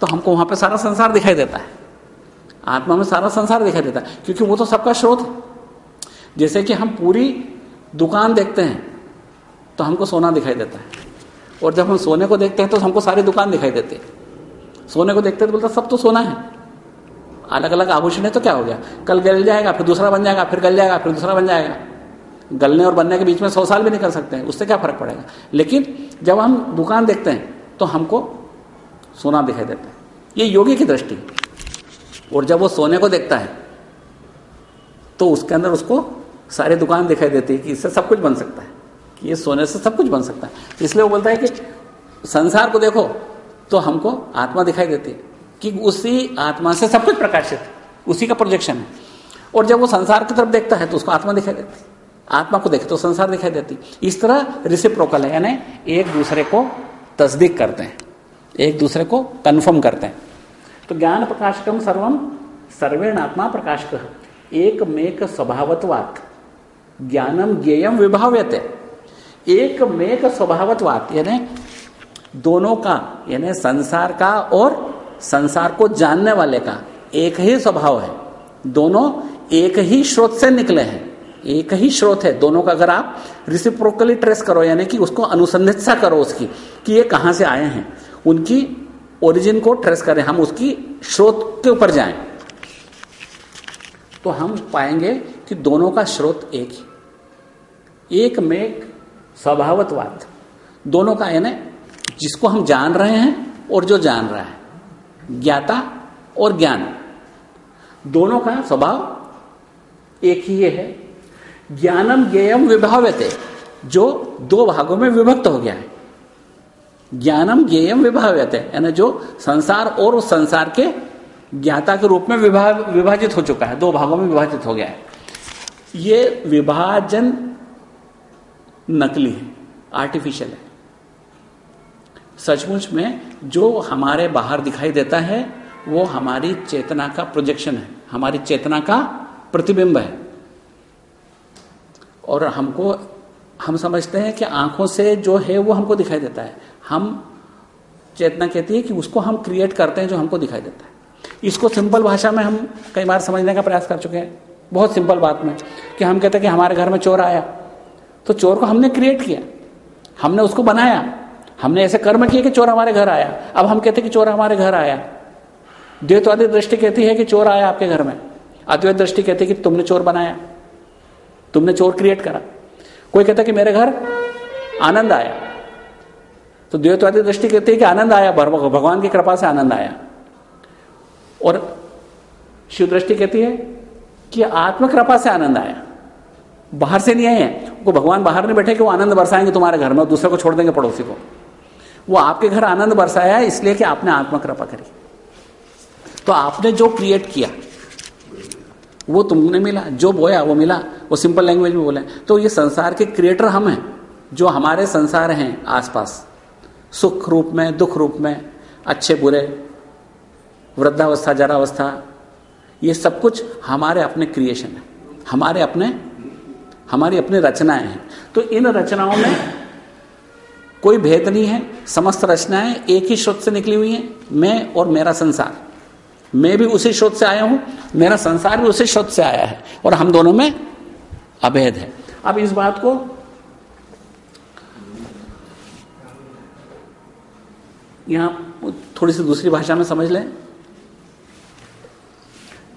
तो हमको वहाँ पे सारा संसार दिखाई देता है। आत्मा में सारा संसार दिखाई देता है क्योंकि वो तो सबका स्रोत है। जैसे कि हम पूरी दुकान देखते हैं तो हमको सोना दिखाई देता है। और जब हम सोने को देखते हैं तो हमको सारी दुकान दिखाई देती है। सोने को देखते हैं तो बोलता सब तो सोना है। अलग अलग आभूषण है तो क्या हो गया? कल गल जाएगा, फिर दूसरा बन जाएगा, फिर गल जाएगा, फिर दूसरा बन जाएगा। गलने और बनने के बीच में सौ साल भी नहीं कर सकते हैं, उससे क्या फ़र्क पड़ेगा? लेकिन जब हम दुकान देखते हैं तो हमको सोना दिखाई देता है। ये योगी की दृष्टि। और जब वो सोने को देखता है तो उसके अंदर उसको सारी दुकान दिखाई देती है कि इससे सब कुछ बन सकता है, कि ये सोने से सब कुछ बन सकता है। इसलिए वो बोलता है कि संसार को देखो तो हमको आत्मा दिखाई देती है। कि उसी आत्मा से सब कुछ प्रकाशित है उसी का प्रोजेक्शन है। और जब वो संसार की तरफ़ देखता है तो उसको आत्मा दिखाई देती आत्मा को देखे तो संसार दिखाई देती इस तरह रिसिप्रोकल है, यानी एक दूसरे को तस्दीक करते हैं, एक दूसरे को कन्फर्म करते हैं। तो ज्ञान प्रकाशकम सर्वम सर्वेण आत्मा प्रकाशक एक मेक स्वभावत्वात ज्ञानम ज्ञेयम विभाव्यते। एक मेक स्वभावत्वात, यानी दोनों का, यानी संसार का और संसार को जानने वाले का एक ही स्वभाव है। दोनों एक ही स्रोत से निकले हैं। एक ही स्रोत है। दोनों का अगर आप रिसिप्रोकली ट्रेस करो, यानी कि उसको अनुसंधित्सा करो उसकी, कि ये कहाँ से आए हैं, उनकी ओरिजिन को ट्रेस करें, हम उसकी स्रोत के ऊपर जाएँ। तो हम पाएँगे कि दोनों का स्रोत एक ही। एक में स्वभावतवाद। दोनों का, यानी जिसको हम जान रहे हैं और जो जान रहा है। ज्ञाता और ज्ञान। दोनों का स्वभाव एक ही है। ज्ञानम ज्ञेयम विभाव्यते, जो दो भागों में विभक्त हो गया है। ज्ञानम ज्ञेयम विभाव्यते, यानी जो संसार और उस संसार के ज्ञाता के रूप में विभाग विभाजित हो चुका है, दो भागों में विभाजित हो गया है। ये विभाजन नकली है आर्टिफिशियल है। सचमुच में जो हमारे बाहर दिखाई देता है, वो हमारी चेतना का प्रोजेक्शन है। हमारी चेतना का प्रतिबिंब है। और हमको, हम समझते हैं कि आँखों से जो है, वो हमको दिखाई देता है। हम चेतना कहती है कि उसको हम क्रिएट करते हैं जो हमको दिखाई देता है। इसको सिंपल भाषा में हम कई बार समझने का प्रयास कर चुके हैं। बहुत सिंपल बात में। कि हम कहते हैं कि हमारे घर में चोर आया। तो चोर को हमने क्रिएट किया। हमने उसको बनाया। हमने ऐसे कर्म किए कि चोर हमारे घर आया। अब हम कहते कि चोर हमारे घर आया। द्वैतवादी दृष्टि कहती है कि चोर आया आपके घर में। अद्वैत दृष्टि कहती है कि तुमने चोर बनाया। तुमने चोर क्रिएट करा। कोई कहता कि मेरे घर आनंद आया। तो द्वैतवादी दृष्टि कहती है कि आनंद आया भगवान की कृपा से आनंद आया। और शिव दृष्टि कहती है कि आत्म कृपा से आनंद आया। बाहर से नहीं आए हैं। वो भगवान बाहर नहीं बैठे कि वो आनंद बरसाएँगे तुम्हारे घर में दूसरे को छोड़ देंगे पड़ोसी को। वो आपके घर आनंद बरसाया है, इसलिए कि आपने आत्म कृपा करी। तो आपने जो क्रिएट किया, वो तुमने मिला, जो बोया, वो मिला, वो सिंपल लैंग्वेज में बोले। तो ये संसार के क्रिएटर हम हैं, जो हमारे संसार हैं आसपास। सुख रूप में, दुख रूप में, अच्छे, बुरे, वृद्धावस्था, जरावस्था, ये सब कुछ हमारे अपने क्रिएशन है। हमारे अपने, हमारी अपनी रचनाएँ हैं। तो इन रचनाओं में कोई भेद नहीं है, समस्त रचनाएँ एक ही स्रोत से निकली हुई हैं, मैं और मेरा संसार। मैं भी उसी स्रोत से आया हूँ, मेरा संसार भी उसी स्रोत से आया है, और हम दोनों में अभेद है। अब इस बात को यहाँ थोड़ी सी दूसरी भाषा में समझ लें।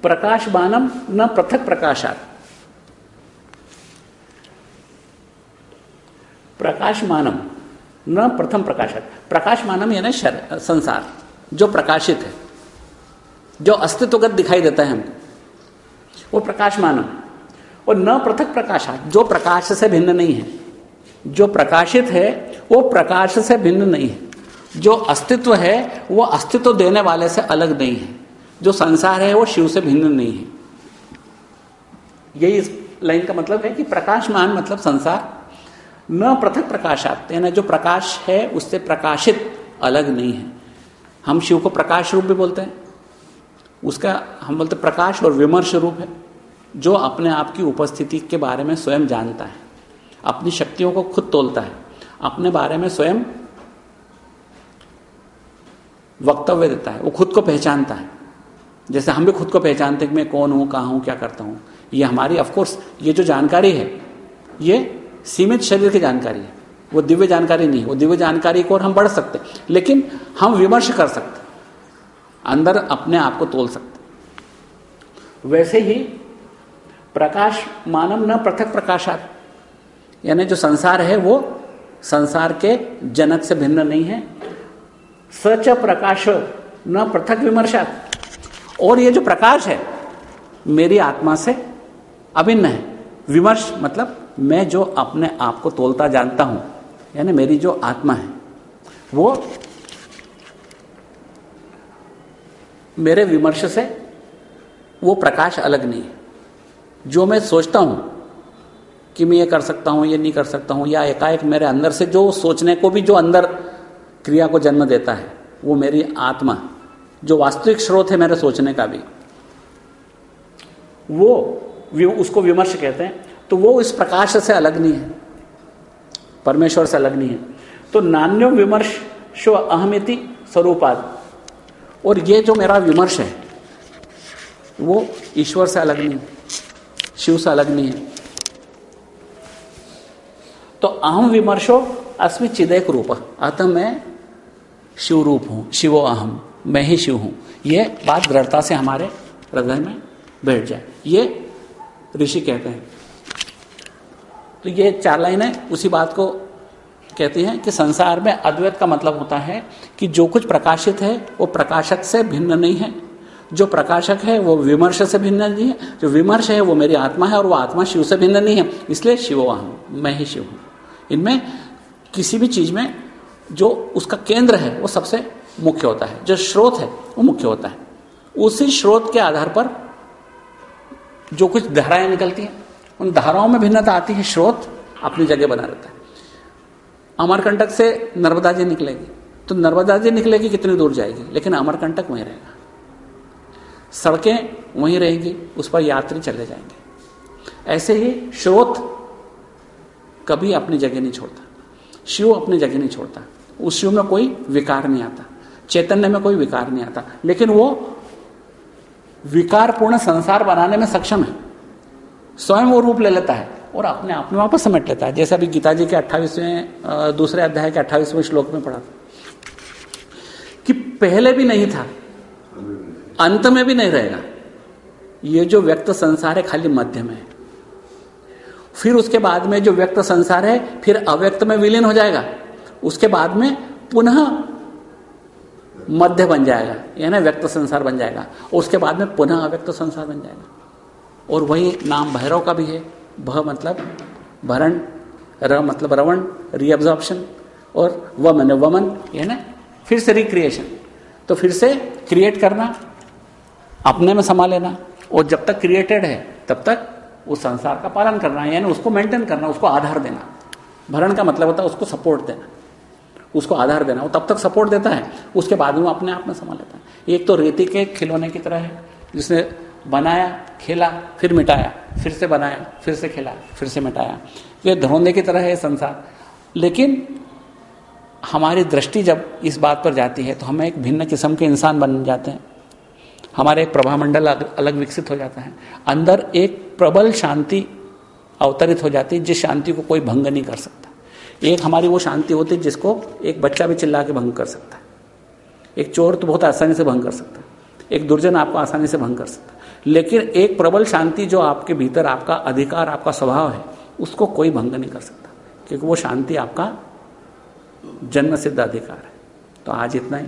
प्रकाश बानम न पृथक प्रकाशात। प्रकाश मानम न प्रथम प्रकाशक। प्रकाश मानम यानी संसार, जो प्रकाशित है। जो अस्तित्वगत दिखाई देता है हमको। वो प्रकाश मानम और न पृथक प्रकाशा, जो प्रकाश से भिन्न नहीं है। जो प्रकाशित है, वो प्रकाश से भिन्न नहीं है। जो अस्तित्व है, वो अस्तित्व देने वाले से अलग नहीं है। जो संसार है, वो शिव से भिन्न नहीं है। यही इस लाइन का मतलब है कि प्रकाशमान मतलब संसार। न पृथक प्रकाशात। यानी जो प्रकाश है, उससे प्रकाशित अलग नहीं है। हम शिव को प्रकाश रूप भी बोलते हैं। उसका, हम बोलते प्रकाश और विमर्श रूप है, जो अपने आप की उपस्थिति के बारे में स्वयं जानता है। अपनी शक्तियों को खुद तोलता है। अपने बारे में स्वयं वक्तव्य देता है। वो खुद को पहचानता है। जैसे हम भी खुद को पहचानते हैं कि मैं कौन हूँ, कहा हूँ, क्या करता हूँ। ये हमारी ऑफकोर्स ये जो जानकारी है, ये सीमित शरीर की जानकारी है। वो दिव्य जानकारी नहीं वो दिव्य जानकारी को और हम बढ़ सकते लेकिन हम विमर्श कर सकते अंदर अपने आप को तोल सकते वैसे ही प्रकाश मानव न पृथक प्रकाशात। यानी जो संसार है वो संसार के जनक से भिन्न नहीं है। सच प्रकाश न पृथक विमर्शात। और ये जो प्रकाश है, मेरी आत्मा से अभिन्न है। विमर्श मतलब मैं जो अपने आप को तोलता जानता हूँ, यानी मेरी जो आत्मा है, वो मेरे विमर्श से वो प्रकाश अलग नहीं है। जो मैं सोचता हूँ कि मैं ये कर सकता हूँ, ये नहीं कर सकता हूँ, या एकाएक मेरे अंदर से जो सोचने को भी जो अंदर क्रिया को जन्म देता है, वो मेरी आत्मा, जो वास्तविक स्रोत है मेरे सोचने का भी, वो उसको विमर्श कहते हैं। तो वो इस प्रकाश से अलग नहीं है, परमेश्वर से अलग नहीं है। तो नान्यो विमर्श शो अहमिति स्वरूपाद। और ये जो मेरा विमर्श है, वो ईश्वर से अलग नहीं है शिव से अलग नहीं है। तो अहम विमर्शो अस्मि चिदेक रूप, अतः मैं शिव रूप हूँ, शिवो अहम, मैं ही शिव हूँ। यह बात दृढ़ता से हमारे हृदय में बैठ जाए। ये ऋषि कहते हैं। तो ये चार लाइनें उसी बात को कहती हैं कि संसार में अद्वैत का मतलब होता है कि जो कुछ प्रकाशित है, वो प्रकाशक से भिन्न नहीं है। जो प्रकाशक है, वो विमर्श से भिन्न नहीं है। जो विमर्श है, वो मेरी आत्मा है और वो आत्मा शिव से भिन्न नहीं है। इसलिए शिव हूँ, मैं ही शिव हूँ। इनमें किसी भी चीज़ में जो उसका केंद्र है, वो सबसे मुख्य होता है। जो स्रोत है, वो मुख्य होता है। उसी स्रोत के आधार पर जो कुछ धाराएँ निकलती हैं उन धाराओं में भिन्नता आती है, स्रोत अपनी जगह बना रहता है। अमरकंटक से नर्मदा जी निकलेगी तो नर्मदा जी निकलेगी कितनी दूर जाएगी? लेकिन अमरकंटक वहीं रहेगा। सड़कें वहीं रहेंगी, उस पर यात्री चले जाएँगे। ऐसे ही स्रोत कभी अपनी जगह नहीं छोड़ता। शिव अपनी जगह नहीं छोड़ता। उस शिव में कोई विकार नहीं आता। चैतन्य में कोई विकार नहीं आता। लेकिन वो विकारपूर्ण संसार बनाने में सक्षम है। स्वयं वो रूप ले लेता है और अपने आप में वापस समेट लेता है। जैसे अभी गीता जी के अट्ठाईसवें दूसरे अध्याय के अट्ठाईसवें श्लोक में पढ़ा कि पहले भी नहीं था, अंत में भी नहीं रहेगा। ये जो व्यक्त संसार है खाली मध्य में है। फिर उसके बाद में जो व्यक्त संसार है, फिर अव्यक्त में विलीन हो जाएगा। उसके बाद में पुनः मध्य बन जाएगा, यानी व्यक्त संसार बन जाएगा। उसके बाद में पुनः अव्यक्त संसार बन जाएगा। और वही नाम भैरव का भी है। भ मतलब भरण, र मतलब रवण रीअब्जॉर्प्शन और वमन वमन है ना? फिर से रिक्रिएशन तो फिर से क्रिएट करना, अपने में समा लेना और जब तक क्रिएटेड है, तब तक उस संसार का पालन करना, यानी उसको मेंटेन करना, उसको आधार देना। भरण का मतलब होता है उसको सपोर्ट देना। उसको आधार देना, वो तब तक सपोर्ट देता है, उसके बाद में वो अपने आप में समा लेता है। एक तो रेती के खिलौने की तरह है, जिसने बनाया, खेला, फिर मिटाया, फिर से बनाया, फिर से खेला, फिर से मिटाया। ये धरोने की तरह है संसार। लेकिन हमारी दृष्टि जब इस बात पर जाती है तो हमें एक भिन्न किस्म के इंसान बन जाते हैं। हमारे एक प्रभामंडल अलग विकसित हो जाता है। अंदर एक प्रबल शांति अवतरित हो जाती है, जिस शांति को कोई भंग नहीं कर सकता। एक हमारी वो शांति होती है, जिसको एक बच्चा भी चिल्ला के भंग कर सकता है। एक चोर तो बहुत आसानी से भंग कर सकता है। एक दुर्जन आपको आसानी से भंग कर सकता है। लेकिन एक प्रबल शांति जो आपके भीतर आपका अधिकार, आपका स्वभाव है, उसको कोई भंग नहीं कर सकता, क्योंकि वो शांति आपका जन्म सिद्ध अधिकार है। तो आज इतना ही।